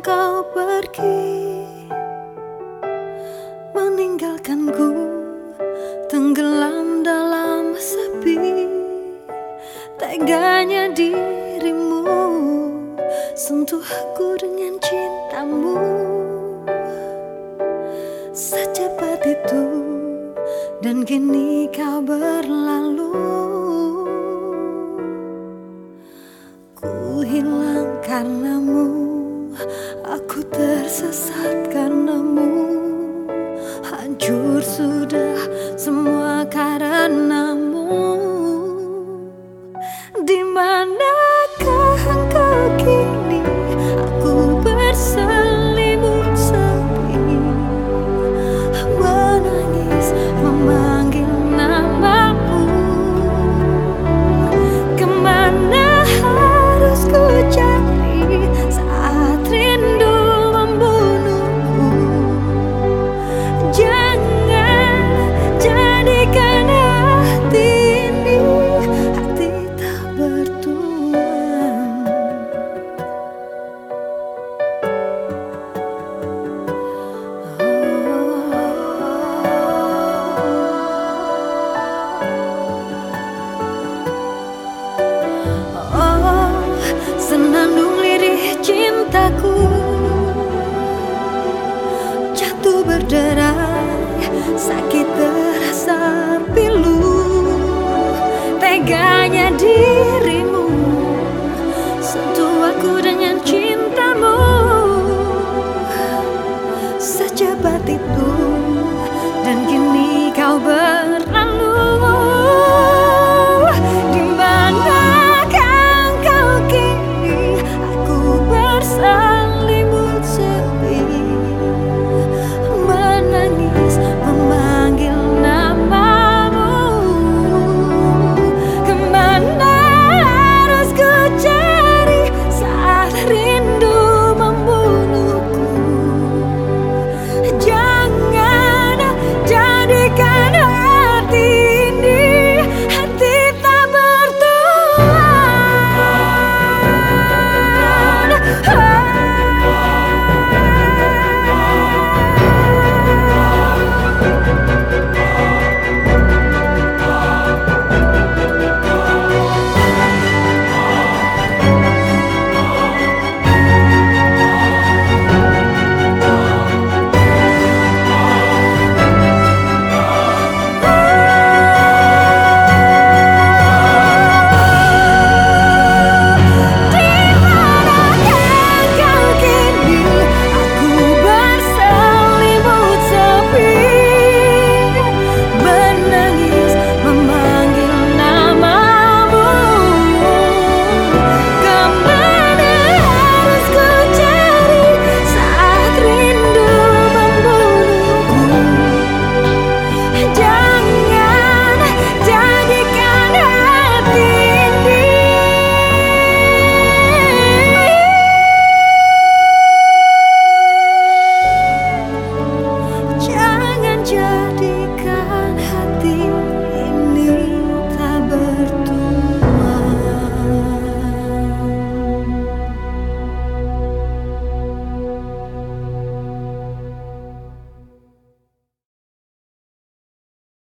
engkau pergi. Meninggalkanku tenggelam dalam sepi. Teganya dirimu sentuh aku dengan cintamu. Secepat itu dan kini kau berlalu. Ku hilang karenamu Takut jatuh berderai sakit terasa pilu. Teganya dirimu sentuh aku dengan cintamu. Secepat itu dan kini kau berlalu.